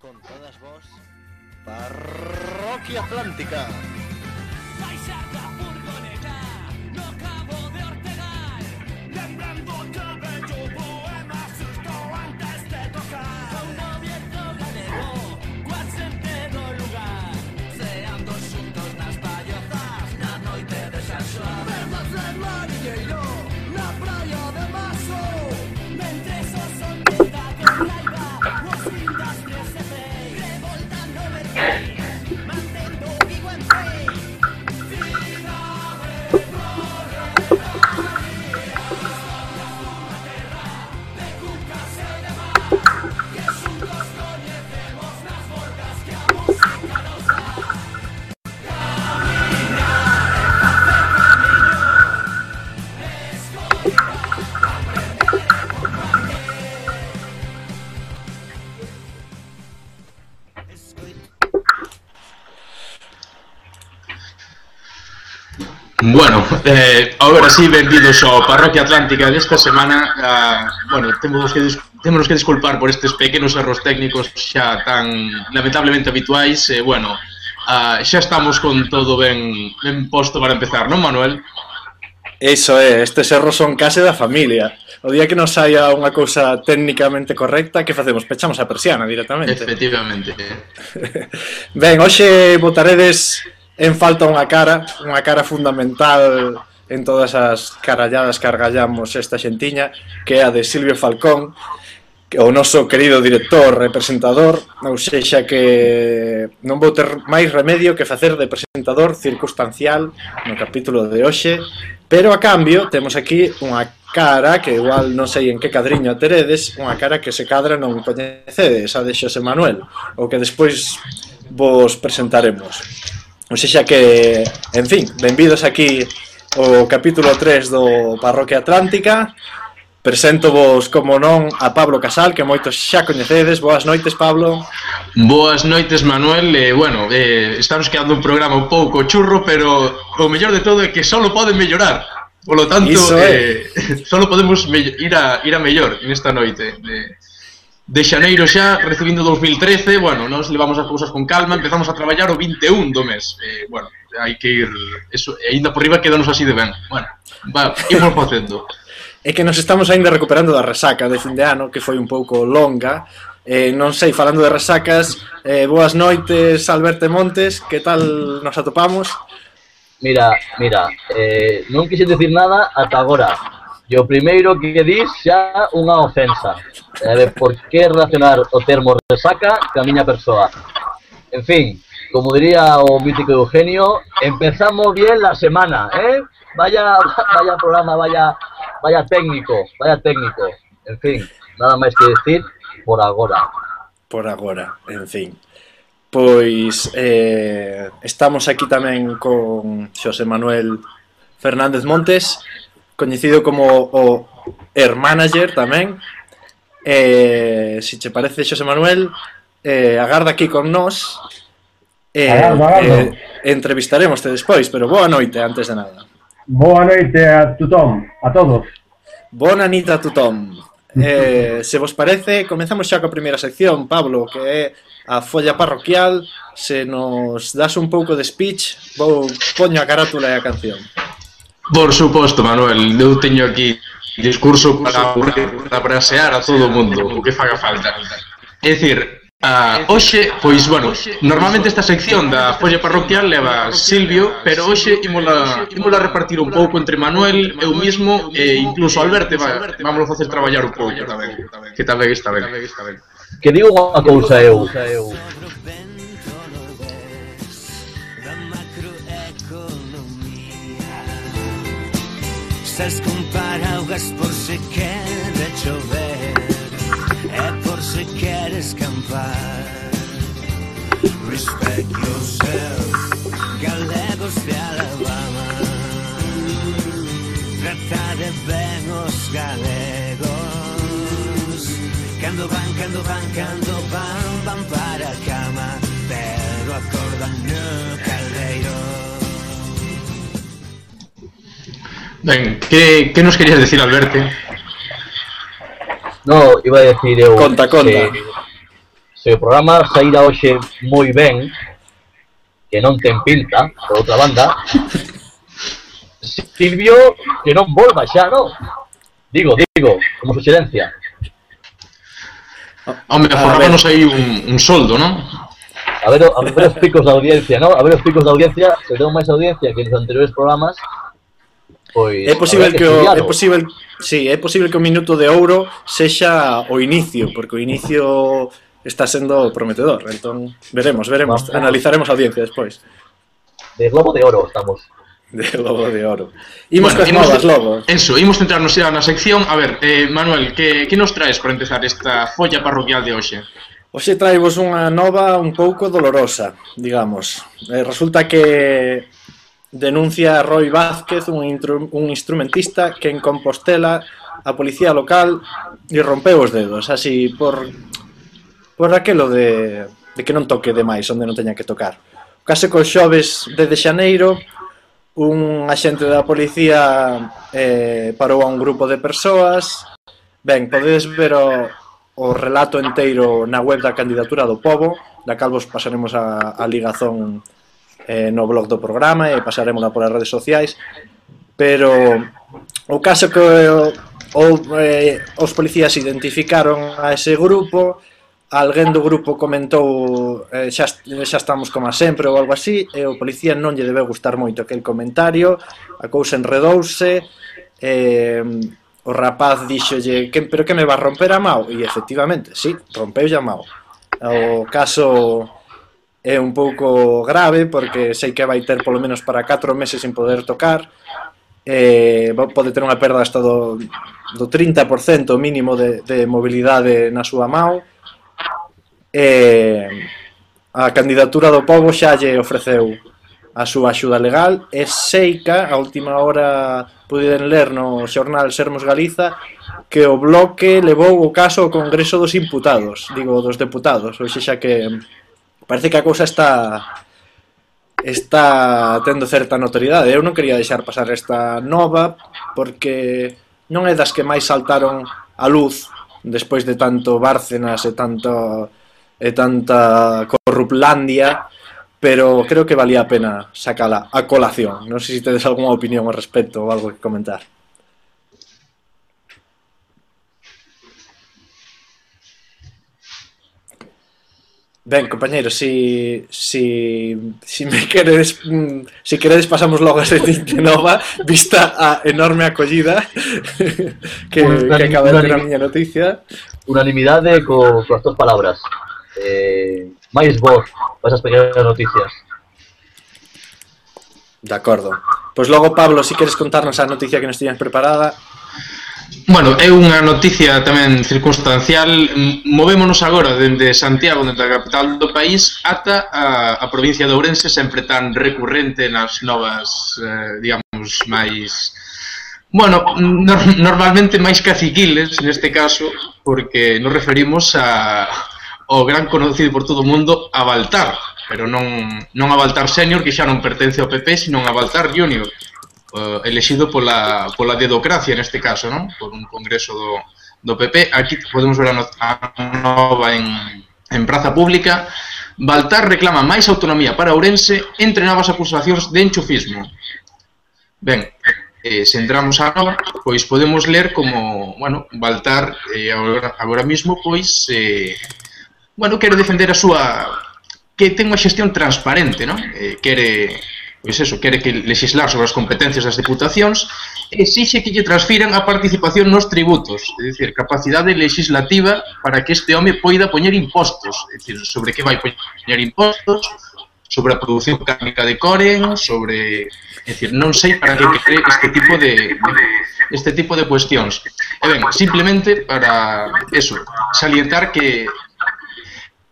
con todas vos Parroquia Atlántica. Eh, Ahora sí, benvidos ao Parroquia Atlántica desta semana. Ah, bueno, temos que, temos que disculpar por estes pequenos erros técnicos xa tan lamentablemente habituais. Eh, bueno, ah, xa estamos con todo ben, ben posto para empezar, non, Manuel? Eso é, estes erros son case da familia. O día que nos saia unha cousa técnicamente correcta, que facemos? Pechamos a persiana directamente. Efectivamente. ben, hoxe votaredes en falta unha cara, unha cara fundamental en todas as caralladas que argallamos esta xentiña, que é a de Silvio Falcón, que o noso querido director e presentador, ou sexa que non vou ter máis remedio que facer de presentador circunstancial no capítulo de hoxe, pero a cambio temos aquí unha cara que igual non sei en que cadriño teredes, unha cara que se cadra non coñecedes, a de Xosé Manuel, o que despois vos presentaremos. O xa que, en fin, benvidos aquí o capítulo 3 do Parroquia Atlántica. Presento vos, como non, a Pablo Casal, que moitos xa coñecedes. Boas noites, Pablo. Boas noites, Manuel. Eh, bueno, eh, estamos quedando un programa un pouco churro, pero o mellor de todo é que só poden mellorar. Por lo tanto, Iso, eh, solo podemos ir a, ir a mellor nesta noite. Eh, de xaneiro xa, recibindo 2013, bueno, nos levamos as cousas con calma, empezamos a traballar o 21 do mes. Eh, bueno, hai que ir, eso, ainda por riba quedanos así de ben. Bueno, va, imos facendo. É que nos estamos aínda recuperando da resaca de fin de ano, que foi un pouco longa. Eh, non sei, falando de resacas, eh, boas noites, Alberto Montes, que tal nos atopamos? Mira, mira, eh, non quixen decir nada ata agora, E o primeiro que dis xa unha ofensa. E de por que relacionar o termo resaca ca miña persoa. En fin, como diría o mítico Eugenio, empezamos bien la semana, eh? Vaya, vaya programa, vaya, vaya técnico, vaya técnico. En fin, nada máis que decir por agora. Por agora, en fin. Pois eh, estamos aquí tamén con Xosé Manuel Fernández Montes coñecido como o Air Manager tamén. Eh, si che parece, Xosé Manuel, eh, agarda aquí con nós. Eh, agardo, agardo. eh, entrevistaremos te despois, pero boa noite antes de nada. Boa noite a tutón, a todos. Bona nit a tutón. Eh, se vos parece, comenzamos xa coa primeira sección, Pablo, que é a folla parroquial. Se nos das un pouco de speech, vou poño a carátula e a canción. Por suposto, Manuel, eu teño aquí discurso para para brasear a todo o mundo, o que faga falta. É dicir, Ah, hoxe, pois, bueno, normalmente esta sección da folla parroquial leva Silvio, pero hoxe imola, imola repartir un pouco entre Manuel, eu mismo e incluso Alberto va, vamos facer traballar un pouco tamén, que tamén está ben. Que digo unha cousa eu, Sas con paraugas por se quere chover E por se quere escampar Respect yourself Galegos de Alabama. Tratade ben os galegos Cando van, cando van, cando van Van para a cama. Pero acordan non Que, que nos querías decir, Alberto? No, iba a decir eu Conta, conta. que se o programa saíra hoxe moi ben, que non ten pinta, por outra banda, Silvio, que non volva xa, non? Digo, digo, como suxerencia. Home, A forrámonos aí un, un soldo, non? A ver, a ver os picos da audiencia, ¿no? A ver os picos da audiencia, se tengo máis audiencia que nos anteriores programas, Pois, é posible que, que o, é posible, sí, é posible que o minuto de ouro sexa o inicio, porque o inicio está sendo prometedor. Entón, veremos, veremos, Vamos. analizaremos a audiencia despois. De Globo de Oro estamos. De Globo de Oro. Imos bueno, imos, novas, Lobo. Eso, imos centrarnos xa na sección. A ver, eh, Manuel, que, que nos traes para empezar esta folla parroquial de hoxe? Hoxe traivos unha nova un pouco dolorosa, digamos. Eh, resulta que Denuncia Roy Vázquez, un, un instrumentista que en Compostela a policía local lle rompeu os dedos, así por por aquelo de, de que non toque demais onde non teña que tocar. O caso co xoves de, de Xaneiro, un axente da policía eh, parou a un grupo de persoas. Ben, podedes ver o, o relato enteiro na web da candidatura do Pobo, da cal vos pasaremos a, a ligazón eh, no blog do programa e pasaremos polas redes sociais pero o caso que o, o, eh, os policías identificaron a ese grupo alguén do grupo comentou eh, xa, xa estamos como sempre ou algo así, e o policía non lle debe gustar moito aquel comentario, a cousa enredouse, eh, o rapaz dixolle, que, pero que me va romper a mao? E efectivamente, sí, rompeu a mao. O caso é un pouco grave porque sei que vai ter polo menos para 4 meses sin poder tocar eh, pode ter unha perda hasta do, do 30% mínimo de, de mobilidade na súa mão eh, a candidatura do povo xa lle ofreceu a súa axuda legal e seica a última hora pudiden ler no xornal Sermos Galiza que o bloque levou o caso ao Congreso dos Imputados digo, dos Deputados ou xa que parece que a cousa está está tendo certa notoriedade. Eu non quería deixar pasar esta nova porque non é das que máis saltaron a luz despois de tanto Bárcenas e tanto e tanta corruplandia, pero creo que valía a pena sacala a colación. Non sei se tedes algunha opinión ao respecto ou algo que comentar. Ben, compañeros, si, si, si me queredes mm, si queredes pasamos logo a seguinte nova vista a enorme acollida que, que acaba de ter a miña noticia Unanimidade co, coas túas palabras. Eh, máis voz para esas pequenas noticias. De acordo. Pois logo, Pablo, si queres contarnos a noticia que nos tiñas preparada Bueno, é unha noticia tamén circunstancial. Movémonos agora dende Santiago, dende a capital do país, ata a, a provincia de Ourense, sempre tan recurrente nas novas, eh, digamos, máis... Bueno, no, normalmente máis caciquiles, neste caso, porque nos referimos a, ao gran conocido por todo o mundo, a Baltar, pero non, non a Baltar Senior, que xa non pertence ao PP, sino a Baltar Junior eh, elexido pola, pola dedocracia neste caso, non? Por un congreso do, do PP. Aquí podemos ver a, no, a nova en, en praza pública. Baltar reclama máis autonomía para Ourense entre novas acusacións de enchufismo. Ben, eh, se entramos agora, pois podemos ler como, bueno, Baltar eh, agora, agora mismo, pois, eh, bueno, quere defender a súa que ten unha xestión transparente, non? Eh, quere pois eso, quere que legislar sobre as competencias das deputacións, exixe que lle transfiran a participación nos tributos, é dicir, capacidade legislativa para que este home poida poñer impostos, é dicir, sobre que vai poñer impostos, sobre a produción cárnica de Coren, sobre, é dicir, non sei para que cree este tipo de, de este tipo de cuestións. E ben, simplemente para eso, salientar que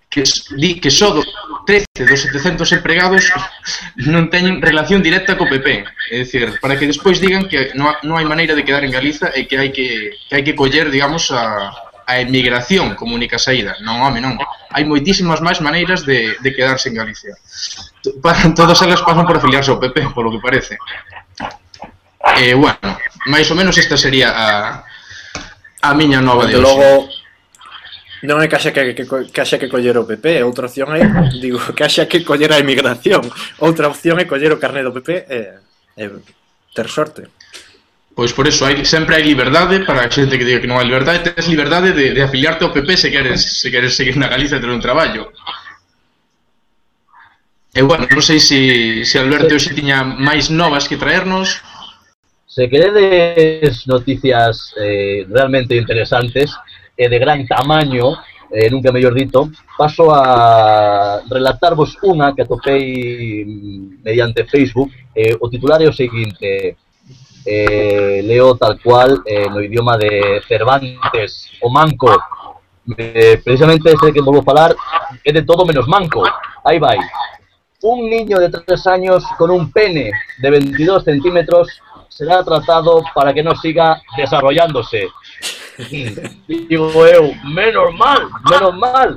que di que só do 13 dos 700 empregados non teñen relación directa co PP. É dicir, para que despois digan que non, non hai maneira de quedar en Galiza e que hai que, que, hai que coller, digamos, a, a emigración como única saída. Non, home, non. Hai moitísimas máis maneiras de, de quedarse en Galicia. Para, todas elas pasan por afiliarse ao PP, polo que parece. E, bueno, máis ou menos esta sería a, a miña nova de hoxe. logo, Non é que haxa que, que, que haxa que coller o PP, outra opción é, digo, que haxa que coller a emigración. Outra opción é coller o carné do PP e, e ter sorte. Pois por eso, hai, sempre hai liberdade para a xente que diga que non hai liberdade, tens liberdade de, de afiliarte ao PP se queres, se queres seguir na Galicia e ter un traballo. E bueno, non sei se, se Alberto hoxe tiña máis novas que traernos. Se queredes noticias eh, realmente interesantes, e de gran tamaño, eh, nunca mellor dito, paso a relatarvos unha que atopei mm, mediante Facebook. Eh, o titular é eh, leo tal cual eh, no idioma de Cervantes, o manco. Eh, precisamente ese que volvo a falar é de todo menos manco. Aí vai. Un niño de 3 años con un pene de 22 centímetros será tratado para que no siga desarrollándose. Digo eu, menos mal, menos mal.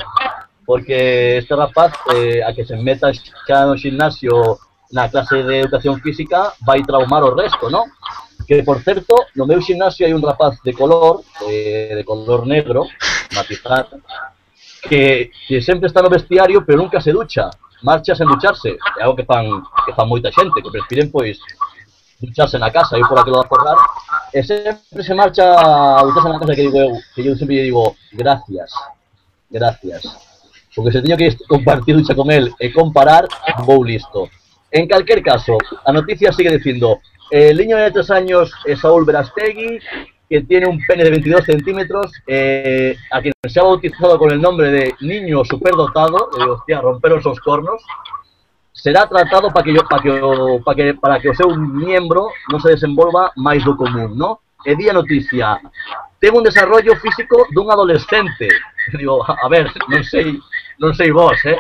Porque este rapaz, eh, a que se meta xa no gimnasio na clase de educación física, vai traumar o resto, ¿no? Que, por certo, no meu gimnasio hai un rapaz de color, eh, de color negro, matizar, que, que sempre está no vestiario, pero nunca se ducha. Marcha sen ducharse. Algo que fan, que fan moita xente, que prefiren, pois, ducharse na casa, eu por que lo da forrar. E sempre se marcha a ducharse na casa que digo que sempre lle digo, gracias, gracias. Porque se teño que compartir ducha con él e comparar, vou listo. En calquer caso, a noticia sigue dicindo, el niño de 3 años es Saúl Verastegui, que tiene un pene de 22 centímetros, eh, a quien se ha bautizado con el nombre de niño superdotado, eh, hostia, romperon esos cornos, será tratado para que, yo, para que, para que, para que o seu miembro non se desenvolva máis do común, ¿no? E di a noticia, Ten un desarrollo físico dun adolescente. Digo, a ver, non sei, non sei vos, eh?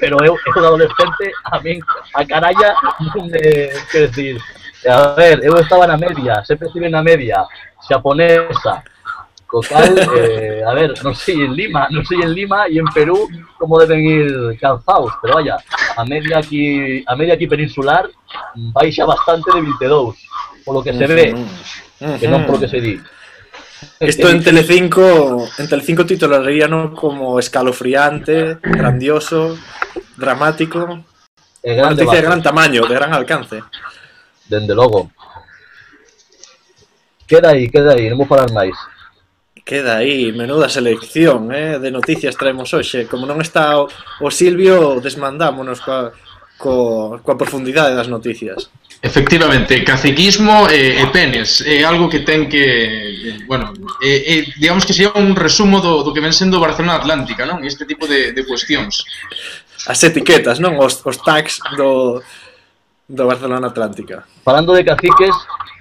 Pero eu, eu un adolescente, a min, a caralla, non me, que decir, a ver, eu estaba na media, sempre estive na media, xaponesa, co cal, eh, a ver, non sei en Lima, non sei en Lima e en Perú como deben ir calzados, pero vaya, a media aquí, a media aquí peninsular baixa bastante de 22, polo que se ve, que non polo que se di. Isto en Telecinco, en Telecinco titularíano como escalofriante, grandioso, dramático, noticia de gran tamaño, de gran alcance. dende logo. Queda aí, queda aí, non vou falar máis. Queda aí, menuda selección eh, de noticias traemos hoxe. Como non está o, o Silvio, desmandámonos coa, co, coa profundidade das noticias. Efectivamente, caciquismo e, e penes é algo que ten que, bueno, é, eh, digamos que sería un resumo do, do que ven sendo Barcelona Atlántica, non? Este tipo de, de cuestións. As etiquetas, non? Os, os tags do, do Barcelona Atlántica. Falando de caciques,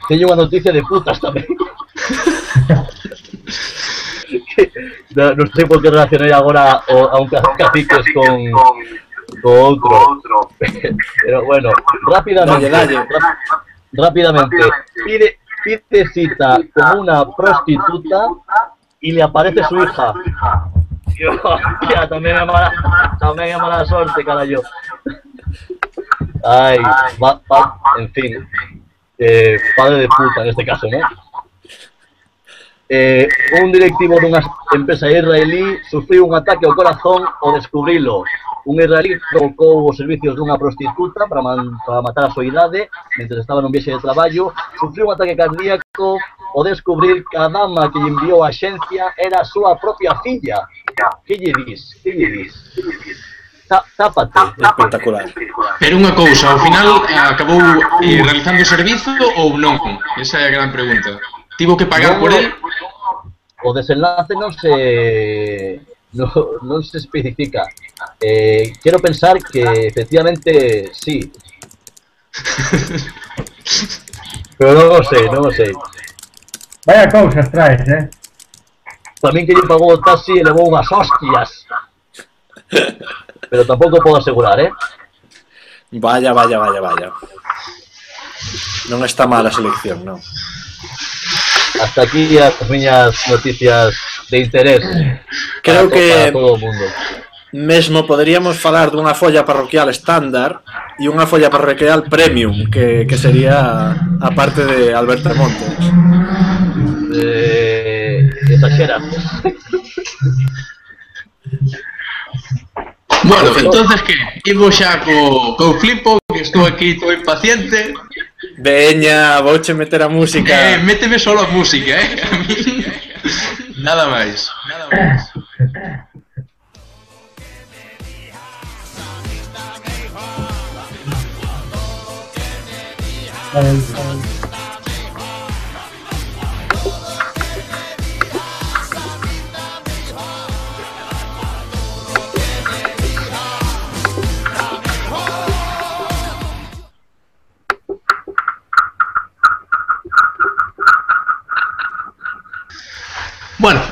teño unha noticia de putas tamén. no, non sei por que relacionei agora o, a un ca- caciques con, con outro. Pero bueno, rápidamente, ráp- rápidamente, pide, pide cita con una prostituta y le aparece su hija. Tamén é mala, tamén é mala sorte, carallo. Ay, va, va, en fin, eh, padre de puta en este caso, ¿no? eh, un directivo dunha empresa israelí sufriu un ataque ao corazón ao descubrilo. Un israelí provocou os servicios dunha prostituta para, man, para matar a súa idade mentre estaba nun viaxe de traballo, sufriu un ataque cardíaco ao descubrir que a dama que lle enviou a xencia era a súa propia filla. Que lle dis? Que lle dis? Que lle dis? Tápate. Espectacular. Pero unha cousa, ao final acabou eh, realizando o servizo ou non? Esa é a gran pregunta. Tivo que pagar non, por el O desenlace non se no, non se especifica. Eh, quero pensar que efectivamente sí. Pero non o sei, non o sei. Vaya cousas traes, eh? Tamén que lle pagou o taxi e levou unhas hostias. Pero tampouco podo asegurar, eh? Vaya, vaya, vaya, vaya. Non está mala a selección, non. Hasta aquí as miñas noticias de interés. Creo para, que para todo o mundo. Mesmo poderíamos falar dunha folla parroquial estándar e unha folla parroquial premium, que, que sería a parte de Alberto Montes. Eh, exagera. Bueno, entonces que imos xa co, co flipo, que estou aquí todo impaciente Veña, vouche meter a música. Eh, méteme solo a música, eh. A mí nada máis. Nada máis.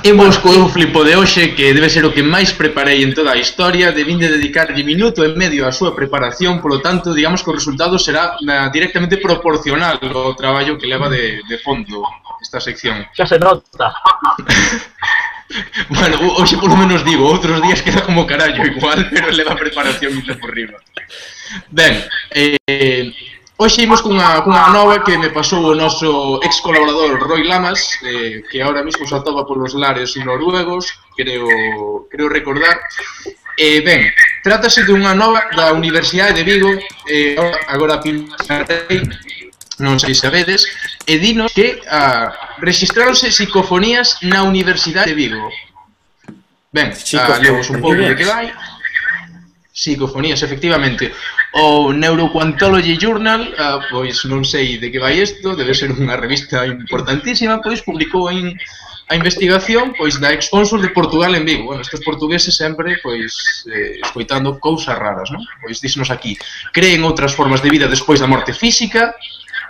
E vos co eu flipo de hoxe que debe ser o que máis preparei en toda a historia Debín de dedicarlle minuto e medio á súa preparación Polo tanto, digamos que o resultado será na, directamente proporcional ao traballo que leva de, de fondo esta sección. Xa se nota. Bueno, hoxe polo menos digo, outros días queda como carallo igual Pero leva preparación muito por riba Ben, eh, Hoxe imos cunha, cunha nova que me pasou o noso ex colaborador Roy Lamas, eh, que ahora mismo se atopa polos lares noruegos, creo, creo recordar. Eh, ben, trátase dunha nova da Universidade de Vigo, eh, agora Pintarei, non sei se sabedes, e dinos que ah, registráronse psicofonías na Universidade de Vigo. Ben, ah, lemos un pouco de que vai. Psicofonías, efectivamente ou Neuroquantology Journal, ah, pois non sei de que vai isto, debe ser unha revista importantísima, pois publicou en a investigación pois da Exconsul de Portugal en Vigo. Bueno, estes portugueses sempre pois eh, escoitando cousas raras, non? Pois dísnos aquí, creen outras formas de vida despois da morte física,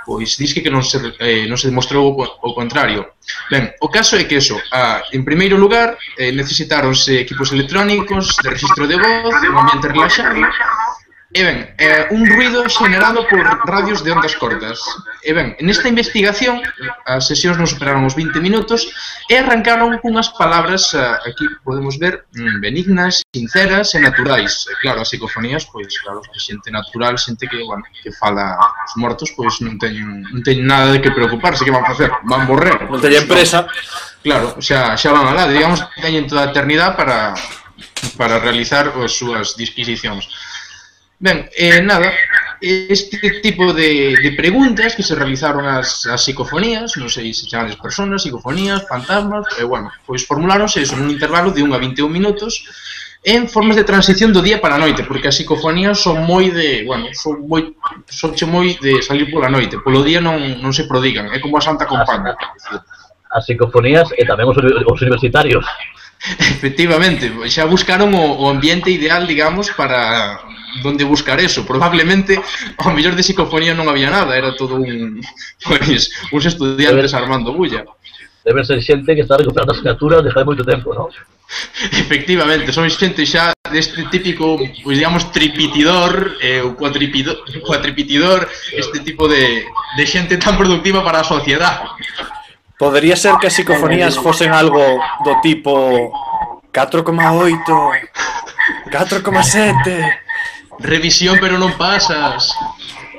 pois dis que que non se, eh, non se demostrou o contrario. Ben, o caso é que eso, a, en primeiro lugar, eh, necesitaronse equipos electrónicos de registro de voz, un ambiente relaxado, E ben, eh, un ruido xenerado por radios de ondas cortas. E ben, nesta investigación, as sesións non superaron os 20 minutos e arrancaron cunhas palabras, eh, aquí podemos ver, mm, benignas, sinceras e naturais. E claro, as psicofonías, pois, claro, a xente natural, xente que, bueno, que fala os mortos, pois non teñen, non teñen nada de que preocuparse, que van facer? Van borrer. Non teñen empresa. Claro, xa, xa van alá, digamos que teñen toda a eternidade para, para realizar as súas disquisicións. Ben, eh, nada, este tipo de, de preguntas que se realizaron as, as psicofonías, non sei se chamades personas, psicofonías, fantasmas, e, eh, bueno, pois formuláronse eso nun intervalo de 1 a 21 minutos en formas de transición do día para a noite, porque as psicofonías son moi de, bueno, son moi, son che moi de salir pola noite, polo día non, non se prodigan, é como a Santa Compaña. As psicofonías e tamén os, os universitarios. Efectivamente, xa buscaron o, o ambiente ideal, digamos, para donde buscar eso. Probablemente, ao mellor de psicofonía non había nada, era todo un, pois, uns estudiantes armando bulla. Debe ser xente que está recuperando as criaturas de hai moito tempo, non? Efectivamente, son xente xa deste típico, pois digamos, tripitidor, eh, cuatripidor, cuatripitidor, este tipo de, de xente tan productiva para a sociedade. Podería ser que as psicofonías fosen algo do tipo 4,8, 4,7, Revisión pero non pasas.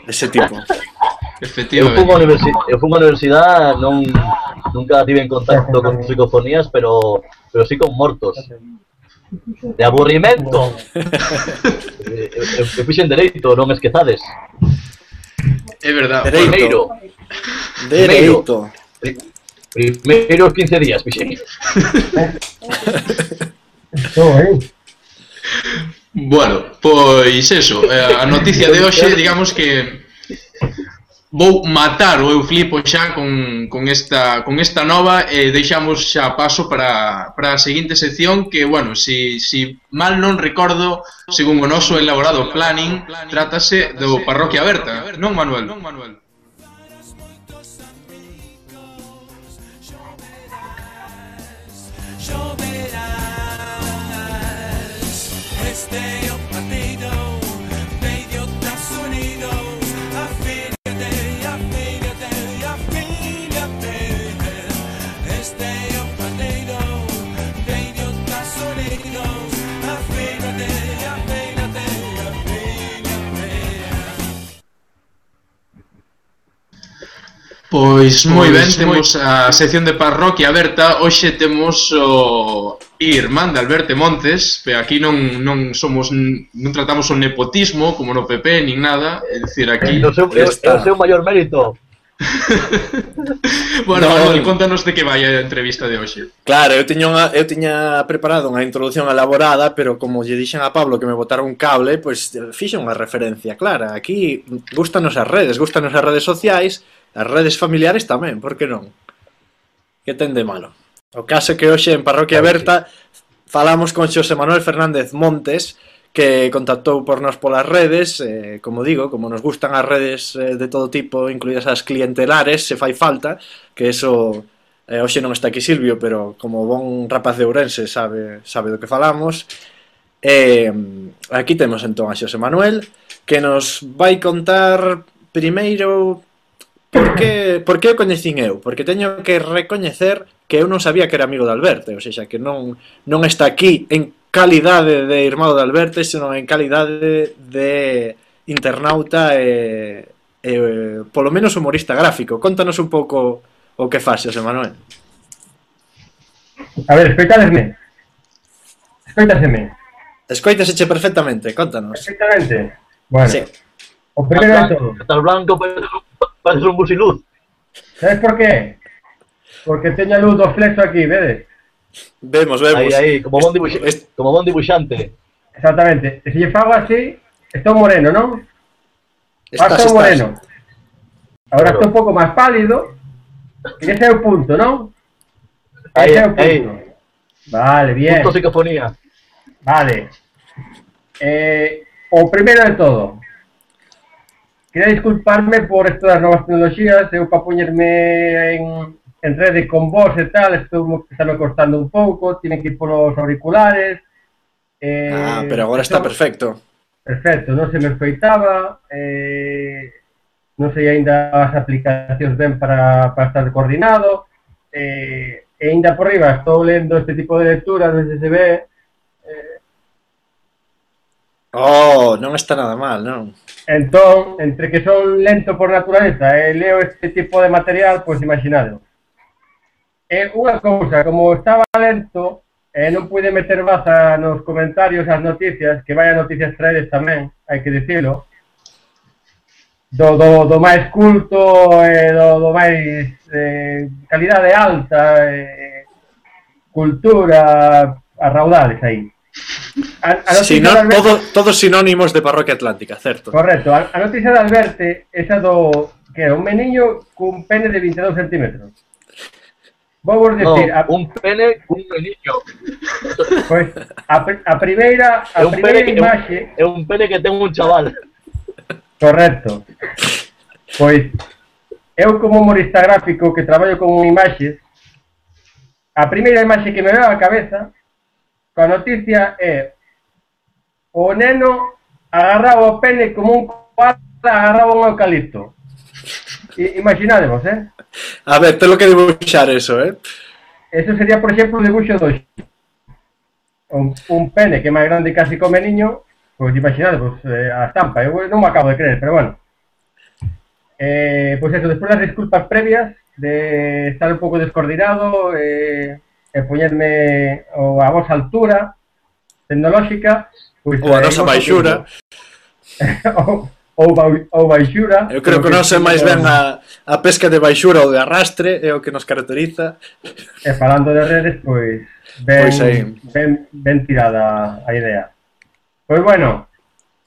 ese tipo. Eu Efectivamente. universi eu fui a universidade, non nunca tive en contacto con psicofonías, pero pero sí con mortos. De aburrimento. Eh, eu, eu, eu fixen dereito, non esquezades. É verdade. Dereito. Dereito. Dereito. Primeiro 15 días, fixen. Bueno, pois eso, eh, a noticia de hoxe, digamos que vou matar o eu flipo xa con, con, esta, con esta nova e deixamos xa paso para, para a seguinte sección que, bueno, si, si mal non recordo, según o noso elaborado planning, trátase do Parroquia Aberta, non Manuel? Non Manuel. Pois moi ben, temos a sección de parroquia aberta. Hoxe temos o irmán de Alberto Montes, pero aquí non, non somos non tratamos o nepotismo como no PP nin nada, é dicir aquí é seu, é, é o seu maior mérito. bueno, no, Manuel, contanos de que vai a entrevista de hoxe. Claro, eu tiña unha, eu tiña preparado unha introdución elaborada, pero como lle dixen a Pablo que me botaron un cable, pois pues, fixe unha referencia clara. Aquí gustanos as redes, gustanos as redes sociais, as redes familiares tamén, por que non? Que ten de malo? O caso que hoxe en Parroquia Berta falamos con Xosé Manuel Fernández Montes, que contactou por nos polas redes, eh, como digo, como nos gustan as redes eh, de todo tipo, incluídas as clientelares, se fai falta, que eso eh, hoxe non está aquí Silvio, pero como bon rapaz de Ourense sabe, sabe do que falamos. Eh, aquí temos entón a Xosé Manuel, que nos vai contar primeiro Por que, por que o coñecín eu? Porque teño que recoñecer que eu non sabía que era amigo de Alberto, ou seja, que non, non está aquí en calidade de irmão de Alberto, senón en calidade de internauta e, e polo menos humorista gráfico. Contanos un pouco o que faxes, Manuel. A ver, escoitadesme. Escoitaseme. Escoitaseche perfectamente, contanos. Perfectamente. Bueno. Sí. O primeiro de todo. Estás blanco, pero pareces un busiluz. ¿Sabes por qué? Porque tenía luz dos flexos aquí, ¿ves? Vemos, vemos. Ahí, como Bondi, como Bondi Buxante. Exactamente. Si yo hago así, está moreno, ¿no? Estás, moreno. Ahora claro. está un poco más pálido. Y ese es el punto, ¿no? Ahí, ese es el punto. Ahí. Vale, bien. Punto psicofonía. Vale. Eh, o primero de todo, quería disculparme por esto das novas tecnologías, eu para poñerme en, en rede con vos e tal, estou está me costando un pouco, tienen que ir polos auriculares. Eh, Ah, pero agora está perfecto. Perfecto, non se me escoitaba, eh, non sei aínda as aplicacións ben para, para estar coordinado, eh, e aínda por riba estou lendo este tipo de lecturas desde se ve, Oh, non está nada mal, non? Entón, entre que son lento por naturaleza e eh, leo este tipo de material, pois pues, É E unha cousa, como estaba lento, eh, non pude meter baza nos comentarios as noticias, que vai a noticias traedes tamén, hai que dicilo, do, do, do máis culto e eh, do, do máis eh, calidade alta, eh, cultura, arraudades aí. A, a si non, Alberto, todo, todos sinónimos de parroquia atlántica, certo. Correcto. A, a noticia de Alberte, esa do que é un meniño cun pene de 22 centímetros. Vou vos decir... No, a... un pene cun meniño. Pois, pues, a, a primeira, a é un primeira pene imaxe... É un pene que ten un chaval. Correcto. Pois, eu como humorista gráfico que traballo con imaxes, a primeira imaxe que me veo á cabeza coa noticia é o neno agarraba o pene como un koala agarraba un eucalipto. I, imaginademos, eh? A ver, telo que dibuixar eso, eh? Eso sería, por exemplo, o dibuixo do un, un pene que é máis grande casi come niño, pois pues, imaginade, pois, pues, eh, a estampa, eu non me acabo de creer, pero bueno. Eh, pois pues eso, despois das disculpas previas, de estar un pouco descoordinado, eh, e poñerme o a vosa altura tecnolóxica pois, ou a eh, nosa baixura. Ou, ou, ou baixura. Eu creo que, que nós é máis ben a, a pesca de baixura ou de arrastre é o que nos caracteriza. E falando de redes pois ben, pois aí. ben, ben tirada a idea. Pois bueno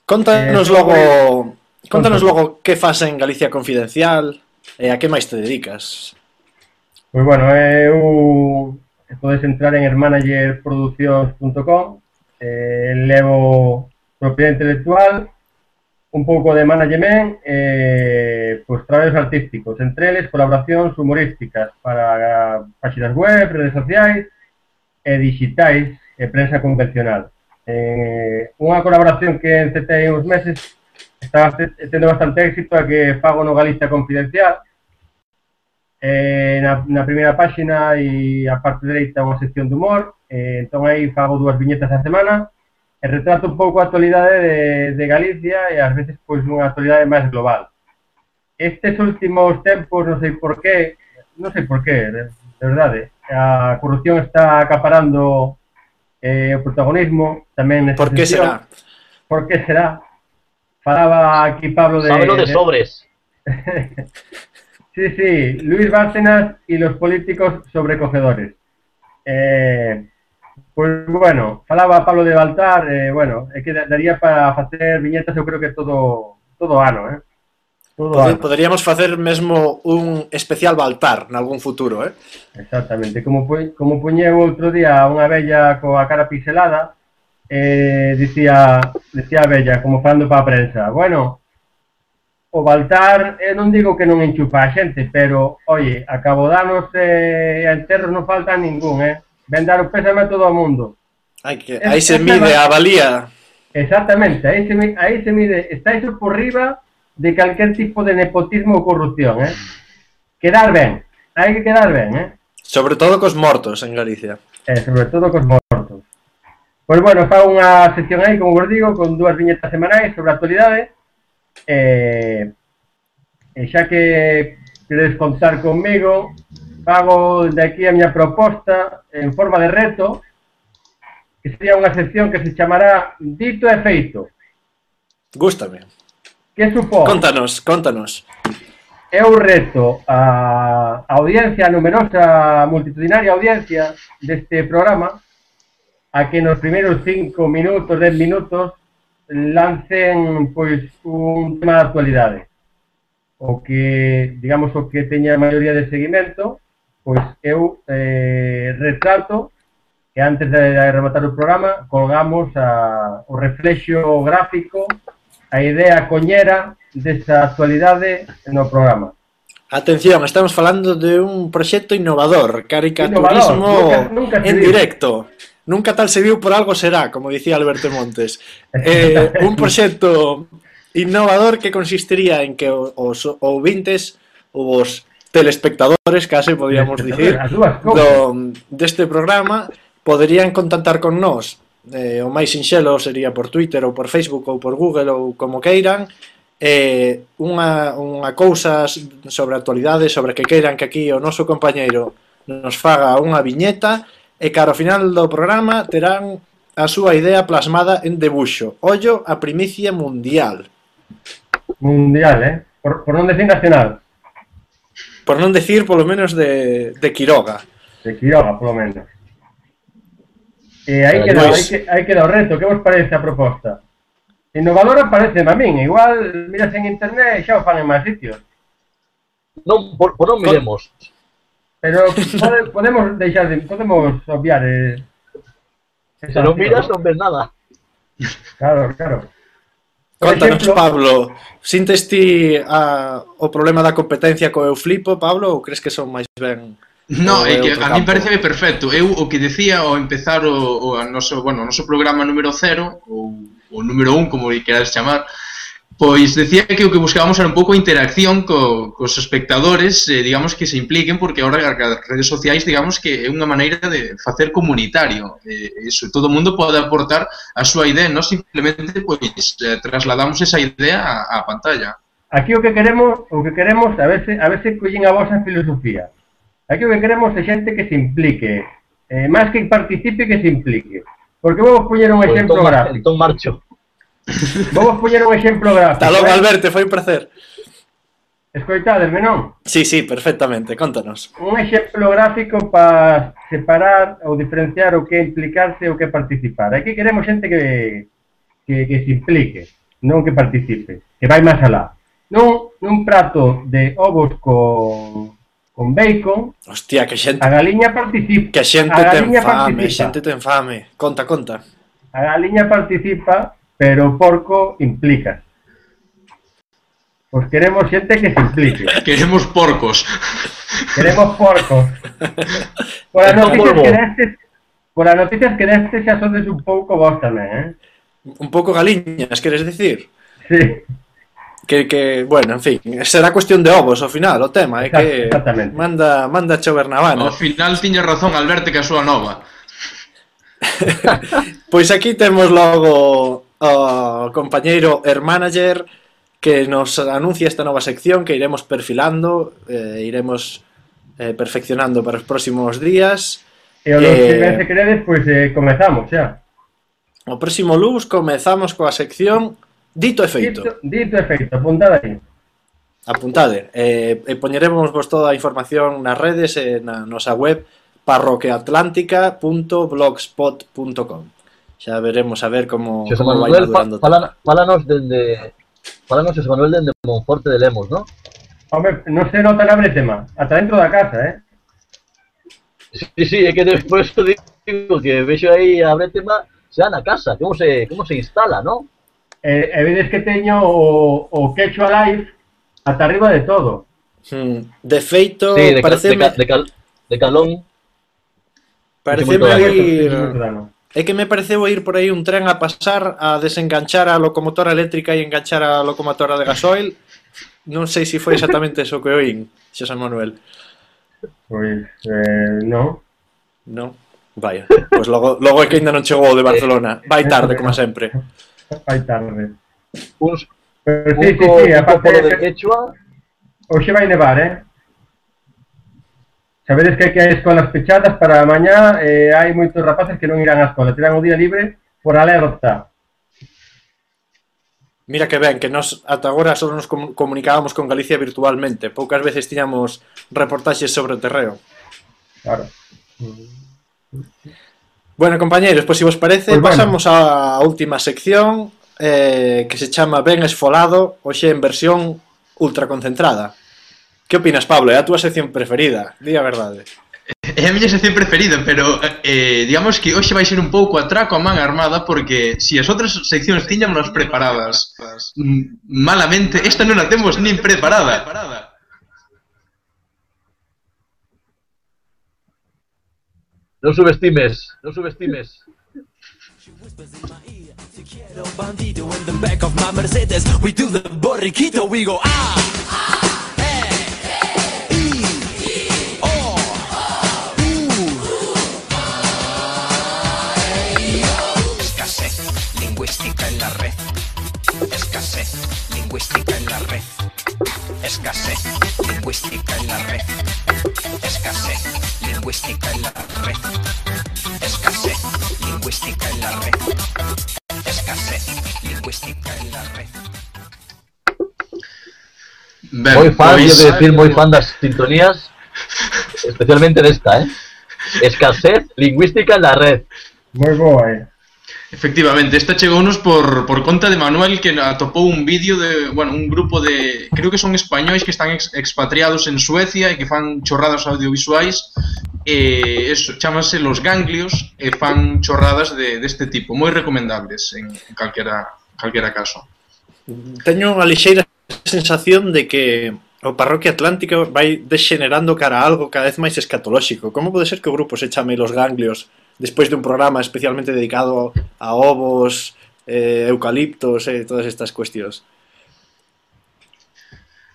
contanos eh, logo contanos, contanos logo que faz en Galicia Confidencial e a que máis te dedicas. Pois bueno, eh, eu podes entrar en hermanagerproduccións.com eh, levo propiedade intelectual un pouco de management e pois traballos artísticos, entre eles colaboracións humorísticas para páxinas web, redes sociais e digitais e prensa convencional. Eh, unha colaboración que encetei uns meses está tendo bastante éxito a que fago no Galicia Confidencial eh, na, na primeira páxina e a parte dereita unha sección de humor eh, entón aí fago dúas viñetas a semana e retrato un pouco a actualidade de, de Galicia e ás veces pois unha actualidade máis global estes últimos tempos non sei por qué non sei por qué, de, de verdade a corrupción está acaparando eh, o protagonismo tamén nesta Por que será? Por que será? Falaba aquí Pablo de... Sábelo de de- sobres. Sí, sí, Luis Bárcenas y los políticos sobrecogedores. Eh, pues bueno, falaba Pablo de Baltar, eh, bueno, é que da- daría para facer viñetas eu creo que todo todo ano, eh? Todo ano, Poderíamos facer mesmo un especial Baltar nalgún futuro, eh? exactamente. Como, como puñeu outro día unha bella coa cara pixelada, eh, dicía, dicía a bella, como falando para a prensa, bueno, o Baltar, eh, non digo que non enchufa a xente, pero, oye, a Cabodanos eh, e eh, a Enterros non falta ningún, eh? Ven dar o pésame a todo o mundo. Hai que, aí se mide a valía. Exactamente, aí se, aí se mide, está iso por riba de calquer tipo de nepotismo ou corrupción, eh? Quedar ben, hai que quedar ben, eh? Sobre todo cos mortos en Galicia. Eh, sobre todo cos mortos. Pois pues bueno, fa unha sección aí, como vos digo, con dúas viñetas semanais sobre a actualidade, eh, eh e xa que queres contar comigo, fago de aquí a miña proposta en forma de reto, que sería unha sección que se chamará Dito e Feito. Gústame. Que supón? Contanos, contanos. Eu reto a, a audiencia, a numerosa, multitudinaria audiencia deste programa, a que nos primeiros 5 minutos, 10 minutos, lancen pois un tema de actualidade. O que, digamos, o que teña a maioría de seguimento, pois eu eh, retrato que antes de rematar o programa colgamos a, o reflexo gráfico, a idea coñera desa actualidade no programa. Atención, estamos falando de un proxecto innovador, caricaturismo innovador. Nunca, nunca en directo. Digo nunca tal se viu por algo será, como dicía Alberto Montes. Eh, un proxecto innovador que consistiría en que os ouvintes ou os telespectadores, case podíamos dicir, do, deste programa poderían contactar con nós. Eh, o máis sinxelo sería por Twitter ou por Facebook ou por Google ou como queiran, eh, unha, unha cousa sobre a actualidade, sobre que queiran que aquí o noso compañeiro nos faga unha viñeta E cara ao final do programa terán a súa idea plasmada en debuxo. Ollo a primicia mundial. Mundial, eh? Por, por non decir nacional. Por non decir, polo menos, de, de Quiroga. De Quiroga, polo menos. E aí queda, pois... aí, aí queda o reto. Que vos parece a proposta? Innovadora parece a min. Igual miras en internet e xa o fan en máis sitios. Non, por, por non miremos. Con... Pero pode, podemos deixar de, podemos obviar eh, Se non miras non ves nada. Claro, claro. Por Contanos, exemplo, Pablo, sintes ti a, ah, o problema da competencia co eu flipo, Pablo, ou crees que son máis ben No, é que a mí parece perfecto. Eu o que decía ao empezar o, o, a noso, bueno, o noso programa número 0 ou o número 1, como lle queráis chamar, Pois decía que o que buscábamos era un pouco a interacción co, cos espectadores, eh, digamos que se impliquen, porque agora as redes sociais, digamos que é unha maneira de facer comunitario. Eh, iso, todo mundo pode aportar a súa idea, non simplemente pois eh, trasladamos esa idea á, á pantalla. Aquí o que queremos, o que queremos a ver se, a ver se collen a vosa filosofía. Aquí o que queremos é xente que se implique, eh, máis que participe que se implique. Porque vou poñer un pois, exemplo entón, gráfico. Entón marcho. Vamos poñer un exemplo gráfico. Hasta logo, eh? Alberto, foi un placer. Escoitadesme, non? Sí, sí, perfectamente, contanos. Un exemplo gráfico para separar ou diferenciar o que é implicarse e o que é participar. Aquí queremos xente que, que, que se implique, non que participe, que vai máis alá. Nun, nun prato de ovos con, con bacon. Hostia, que xente. A galiña participa. Que xente ten fame, participa. xente ten fame. Conta, conta. A galiña participa pero porco implica. Pois queremos xente que se implique. Queremos porcos. Queremos porcos. Por as noticias que destes, por as noticias que destes xa sodes un pouco vos tamén, eh? Un pouco galiñas, queres dicir? Sí. Que, que, bueno, en fin, será cuestión de ovos ao final, o tema, é que manda, manda chover na Ao final tiña razón Alberto que a súa nova. pois aquí temos logo o compañeiro Air Manager que nos anuncia esta nova sección que iremos perfilando, eh, iremos eh, perfeccionando para os próximos días. E o eh, se queredes, pois pues, eh, comezamos xa. O próximo luz comezamos coa sección Dito e feito. Dito, dito e feito, apuntade aí. Apuntade. Eh, e poñeremos vos toda a información nas redes e na nosa web parroquiaatlántica.blogspot.com xa veremos a ver como, Xosé como Manuel, vai madurando. Fala, falanos dende, falanos Xosé Manuel dende Monforte de Lemos, non? Home, non se nota nada tema, ata dentro da casa, eh? Sí, sí, é que despois digo que vexo aí a Bretema xa na casa, como se, como se instala, non? Eh, e vedes que teño o, o Quechua Live ata arriba de todo. Hmm. De feito, sí, de, cal, pareceme... de, cal, de, cal, de calón. Pareceme ir... É que me pareceu ir por aí un tren a pasar a desenganchar a locomotora eléctrica e enganchar a locomotora de gasoil. Non sei se si foi exactamente eso que oín, Xosé Manuel. Pois, eh, non. Non, vaya. Pois logo, logo é que ainda non chegou o de Barcelona. Vai tarde, como sempre. Vai tarde. Uns, Pero sí, un, sí, sí, un aparte... de Quechua... Hoxe vai nevar, eh? Sabedes que aquí hai escolas pechadas para mañá e eh, hai moitos rapaces que non irán á escola, terán o día libre por alerta. Mira que ben, que nós ata agora só nos comunicábamos con Galicia virtualmente, poucas veces tiñamos reportaxes sobre o terreo. Claro. Bueno, compañeiros, pois pues, se si vos parece, pues bueno. pasamos á última sección eh, que se chama Ben Esfolado, hoxe en versión ultraconcentrada. Que opinas, Pablo? É a túa sección preferida, di a verdade. Eh, é a miña sección preferida, pero eh, digamos que hoxe vai ser un pouco atraco a man armada porque se si as outras seccións tiñamos preparadas mm, malamente, esta non a temos nin preparada. Non subestimes, non subestimes. Bandido in the back of my Mercedes, we do the borriquito, we go ah! Lingüística en la red. Escasez lingüística en la red. Escasez lingüística en la red. Escasez lingüística en la red. Escasez lingüística en la red. Ben, Moi fan, yo de decir moi fan das sintonías, especialmente desta, eh? Escasez lingüística en la red. Boa, eh? Efectivamente, esta chegounos por, por conta de Manuel que atopou un vídeo de, bueno, un grupo de, creo que son españois que están ex, expatriados en Suecia e que fan chorradas audiovisuais e eso, chamase Los Ganglios e fan chorradas de, deste de tipo, moi recomendables en, en calquera, calquera caso. Teño a lixeira sensación de que o parroquia atlántica vai degenerando cara a algo cada vez máis escatolóxico. Como pode ser que o grupo se chame Los Ganglios despois dun programa especialmente dedicado a ovos, eh, eucaliptos e eh, todas estas cuestións.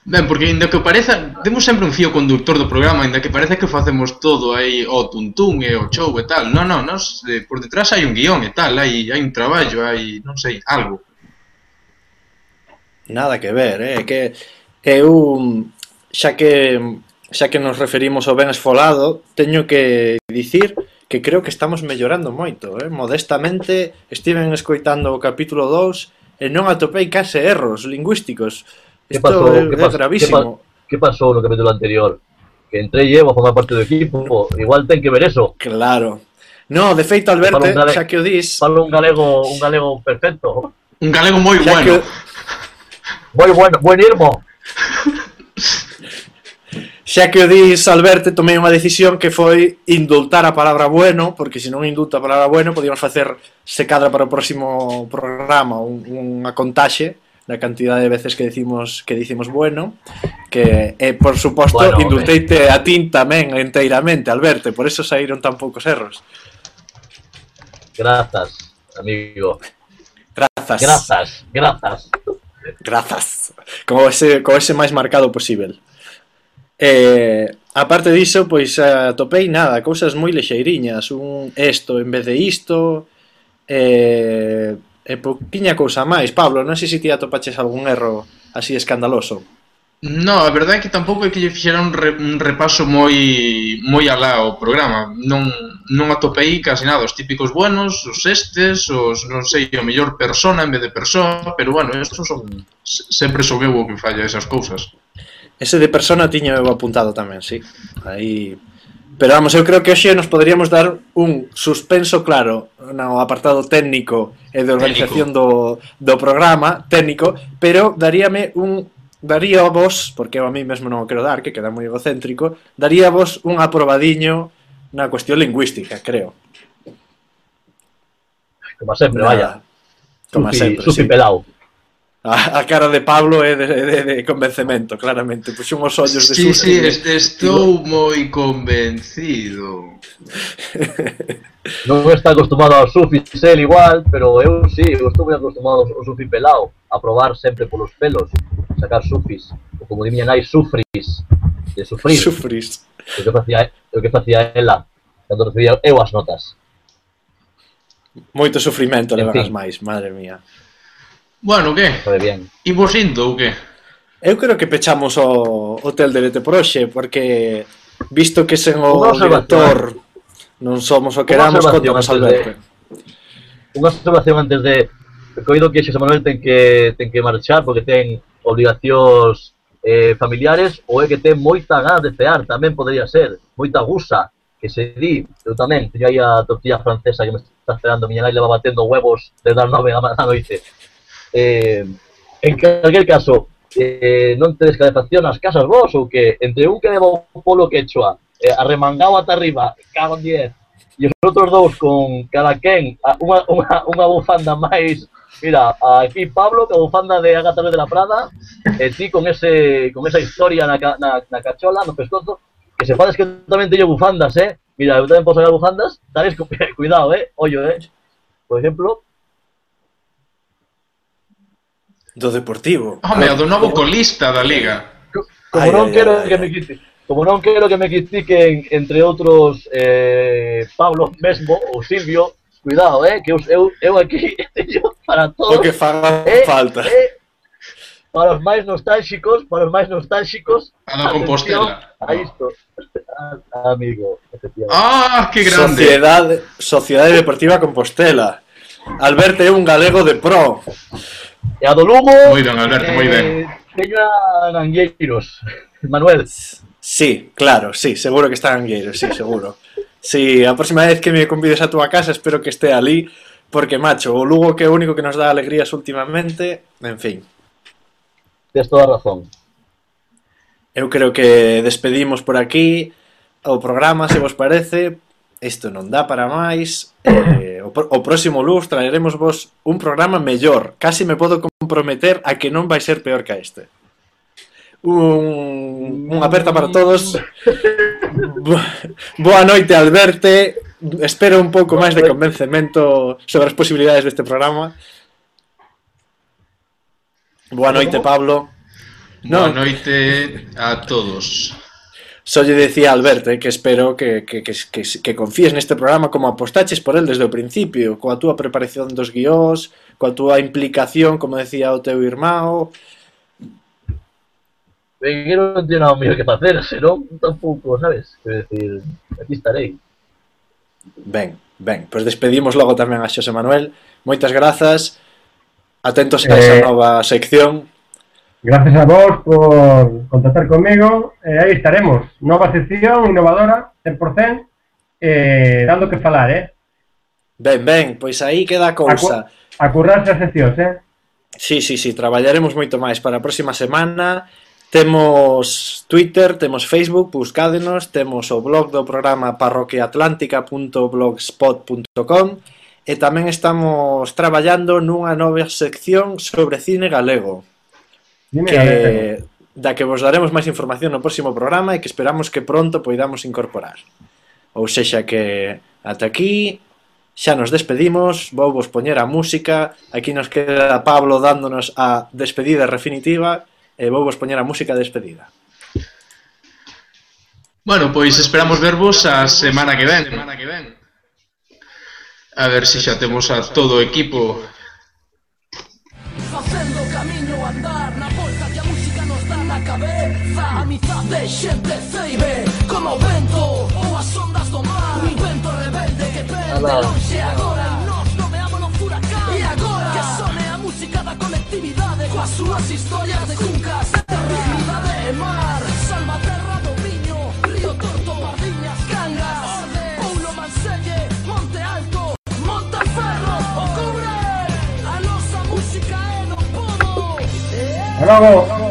Ben, porque ainda que pareza, temos sempre un fío conductor do programa, ainda que parece que facemos todo aí o tuntún e o show e tal. Non, non, nos, eh, por detrás hai un guión e tal, hai, hai un traballo, hai, non sei, algo. Nada que ver, eh, que eu xa que xa que nos referimos ao ben esfolado, teño que dicir que creo que estamos mellorando moito, eh? modestamente estiven escoitando o capítulo 2 e non atopei case erros lingüísticos. Isto pasou, é, que pasou, é gravísimo. Que, pa, que pasou no capítulo anterior? Que entrei eu a formar parte do equipo, igual ten que ver eso. Claro. No, de feito Alberto, xa que o dis, falo un galego, un galego perfecto. Un galego moi bueno. Que... Moi bueno, irmo xa que o dis Alberto tomei unha decisión que foi indultar a palabra bueno, porque se non indulta a palabra bueno, podíamos facer se cadra para o próximo programa un, unha contaxe da cantidad de veces que decimos que dicimos bueno, que e, por suposto bueno, indulteite a tin tamén enteiramente, Alberto, por eso saíron tan poucos erros. Grazas, amigo. Grazas. Grazas, grazas. Grazas. Como ese, como ese máis marcado posible. Eh, aparte diso, pois atopei nada, cousas moi lexeiriñas, un esto en vez de isto, eh, e pouquiña cousa máis. Pablo, non sei se ti atopaches algún erro así escandaloso. No, a verdade é que tampouco é que lle fixera un, re, un repaso moi moi alá ao programa. Non, non atopei case nada os típicos buenos, os estes, os non sei, o mellor persona en vez de persoa, pero bueno, estos son sempre son eu o que falla esas cousas. Ese de persona tiña eu apuntado tamén, sí. Aí Pero vamos, eu creo que hoxe nos poderíamos dar un suspenso claro no apartado técnico e de organización técnico. do, do programa técnico, pero daríame un daría vos, porque eu a mí mesmo non o quero dar, que queda moi egocéntrico, daría vos un aprobadiño na cuestión lingüística, creo. Como sempre, no, vaya. Como supi, sempre, supi sí. pelao a, a cara de Pablo é de, de, de convencemento, claramente. Pois Puxo os ollos de susto. Sí, sí, estou moi convencido. non está acostumado ao sufi sel igual, pero eu sí, eu estou moi acostumado ao sufi pelado, a probar sempre polos pelos, sacar sufis, ou como di miña nai, sufris, de sufrir. Sufris. O que facía, o que facía ela, cando recibía eu as notas. Moito sufrimento levaras máis, madre mía. Bueno, que? Imos indo ou que? Eu creo que pechamos o Hotel de Lete por hoxe, porque visto que sen o director non somos o que éramos, contamos al Alberto. Unha observación antes de... Coido que Xosé Manuel ten que, ten que marchar porque ten obligacións eh, familiares ou é que ten moita ganas de cear, tamén podría ser, moita gusa, que se di, eu tamén, teño aí a tortilla francesa que me está esperando, miña nai leva batendo huevos desde as nove da noite, Eh, en calquer caso, eh, non tedes calefacción nas casas vos ou que entre un que leva o polo quechua, eh, arremangado ata arriba, cago en 10, e os outros dous con cada quen a- unha, unha, unha bufanda máis Mira, aquí Pablo, que bufanda de Agatha de la Prada, e ti con ese con esa historia na, na, na cachola, no pescozo, que se fades que tamén teño bufandas, eh? Mira, eu tamén podo sacar bufandas, cu- cuidado, eh? Ollo, eh? Por exemplo, Do Deportivo. Ah, Home, o do novo colista da Liga. Como ai, non ai, quero ai, que ai. me quite, como non quero que me critiquen entre outros eh, Pablo mesmo ou Silvio, cuidado, eh, que eu, eu, eu aquí teño para todos. O que faga eh, falta. Eh, para os máis nostálxicos, para os máis nostálxicos, a da Compostela. A isto. Ah, amigo, Ah, que grande. Sociedade, Sociedade Deportiva Compostela. Alberto é un galego de pro. E a do Lugo... Moi ben, Alberto, eh, moi ben. Eh, teño a angueiros, Manuel. Sí, claro, sí, seguro que está angueiros, sí, seguro. Sí, a próxima vez que me convides a túa casa espero que esté ali, porque, macho, o Lugo que é o único que nos dá alegrías últimamente, en fin. Tens toda a razón. Eu creo que despedimos por aquí o programa, se vos parece, isto non dá para máis, eh, o, o próximo luz traeremos vos un programa mellor, casi me podo comprometer a que non vai ser peor que este. Un, un aperta para todos. Boa noite, Alberte. Espero un pouco máis de convencemento sobre as posibilidades deste programa. Boa noite, Pablo. Boa noite a todos. Só lle decía a Alberto eh, que espero que, que, que, que, que confíes neste programa como apostaches por el desde o principio, coa túa preparación dos guións, coa túa implicación, como decía o teu irmão, Ben, que non ten nada mellor que facer, senón tampouco, sabes? Quer decir, aquí estarei. Ben, ben, pois pues despedimos logo tamén a Xosé Manuel. Moitas grazas. Atentos a esa eh... nova sección. Gracias a vos por contactar conmigo. Eh, aí estaremos. Nova sección, innovadora, 100%, eh, dando que falar, eh? Ben, ben, pois aí queda a cousa. A, cu a currarse as seccións, eh? Sí, sí, sí, traballaremos moito máis para a próxima semana. Temos Twitter, temos Facebook, buscádenos, temos o blog do programa parroquiaatlántica.blogspot.com e tamén estamos traballando nunha nova sección sobre cine galego. Dime que, da que vos daremos máis información no próximo programa e que esperamos que pronto poidamos incorporar. Ou sexa que ata aquí xa nos despedimos, vou vos poñer a música, aquí nos queda Pablo dándonos a despedida definitiva e vou vos poñer a música despedida. Bueno, pois esperamos vervos a semana que ven. A ver se xa temos a todo o equipo sendo camiño a andar Na volta que a música nos dá na cabeza. Amizade, xente ceibe Como o vento ou as ondas do mar. Un vento rebelde que perde longe agora. Nos nomeámonos furacán. E agora. Que sone a música da colectividade Coas súas historias de cuncas. Eternidade e mar salvaterra Hasta luego.